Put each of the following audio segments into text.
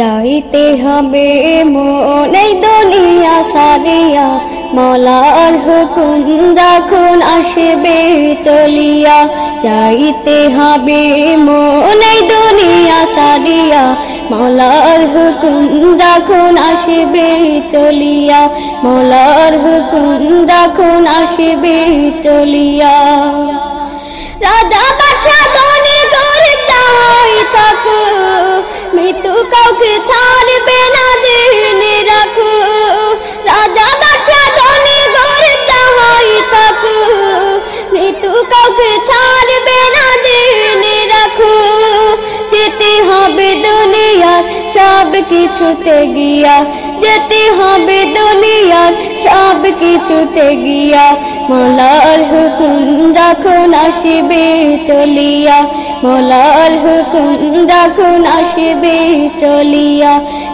যাইতে হবে মনে দুনিয়া সারিয়া, মলার হুকুম যখন আসবে চলিয়া, যাইতে হবে মনে দুনিয়া সারিয়া, মলার হুকুম যখন আসবে চলিয়া, মলার হুকুম যখন আসবে চলিয়া। রাজা বাদশা কিছুতে গিয়া, যেতে হবে দুনিয়ার সব কিছুতে গিয়া। মোলার হুকুম যখন আসবে চলিয়া, মোলার হুকুম যখন আসবে চলিয়া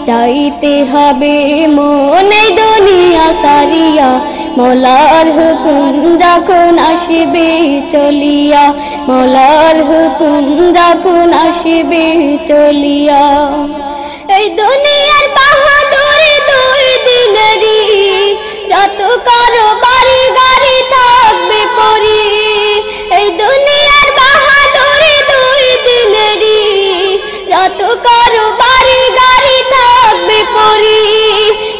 চাইতে হবে মনে দুনিয়া সারিয়া। মোলার হুকুম যখন আসবে চলিয়া, মোলার হুকুম যখন আসবে চলিয়া। এই দুনিয়ার বাহাদুরি দুই দিনেরই। যত কারও বাড়ি গাড়ি থাকবে পরি। এই দুনিয়ার বাহাদুরি দুই দিনেরই। যত কারও বাড়ি গাড়ি থাকবে পরি।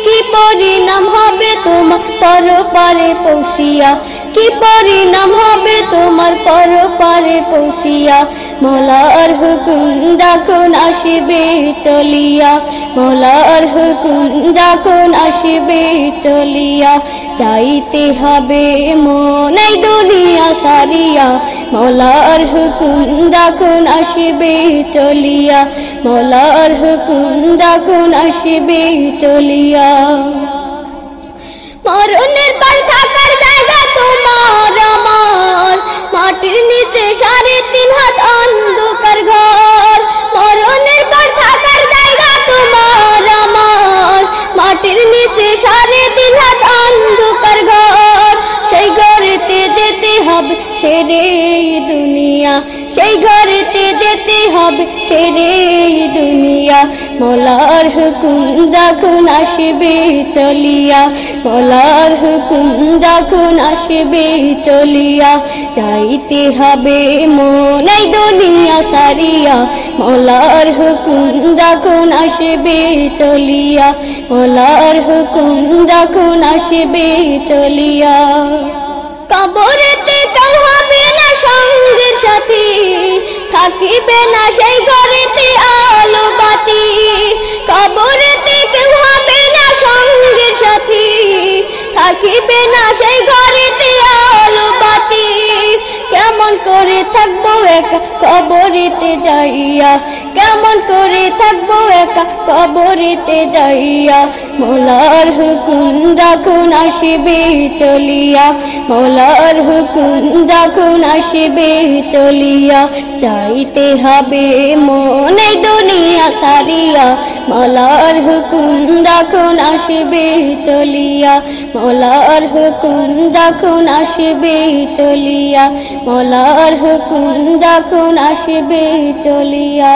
কি পরিণাম হবে তোমার পর পারে পৌঁছিয়া? কি পরিণাম হবে তোমার পর পারে পৌঁছিয়া? মোলার হুকুম যখন আসবে চলিয়া? মোলার হুকুম যখন আসবে চলিয়া? চাইতে হবে মনে দুনিয়া সারিয়া। মোলার হুকুম যখন আসবে চলিয়া? মোলার হুকুম যখন আসবে চলিয়া? মরণের পর থাকার তোমার আমার। হবে সেরে দুনিয়া। সেই ঘরেতে যেতে হবে দুনিয়া। মোলার হুকুম যখন আসবে চলিয়া, মোলার হুকুম যখন আসবে চলিয়া হবে দুনিয়া সারিয়া। মোলার হুকুম যখন আসবে চলিয়া, মোলার হুকুম যখন আসবে চলিয়া। সাথী, থাকিবে না সেই ঘরেতে আলো বাতি। কবরেতে কেউ হবে না সঙ্গের সাথী, থাকিবে না সেই ঘরেতে আলো বাতি। কেমন করে থাকব একা কবরেতে যাইয়া, কেমন করে থাকব একা কবরেতে যাইয়া। মোলার হুকুম যখন আসবে চলিয়া, মোলার হুকুম যখন আসবে চলিয়া চাইতে হবে মনে দুনিয়া সারিয়া, মোলার হুকুম যখন আসবে চলিয়া, মোলার হুকুম যখন আসবে চলিয়া, মোলার হুকুম যখন আসবে চলিয়া।